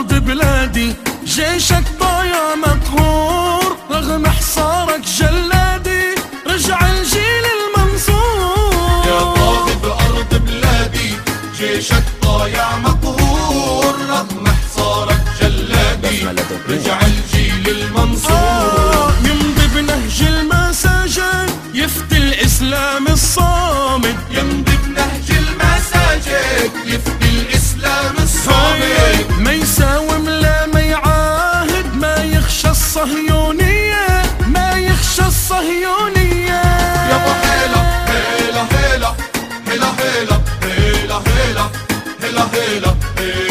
بأرض بلادي. جيشك ضايع مقهور رغم حصارك جلادي. رجع الجيل المنصور يا طاغي بأرض بلادي جيشك ضايع مقهور رغم حصارك جلادي. رجع الجيل المنصور آه، يمضي بنهج المساجد يفتي الإسلام الصامد. يمضي الصهيونية ما يخشى الصهيونية. يابا هيلا هيلا هيلا. هيلا هيلا هيلا هيلا هيلا هيلا.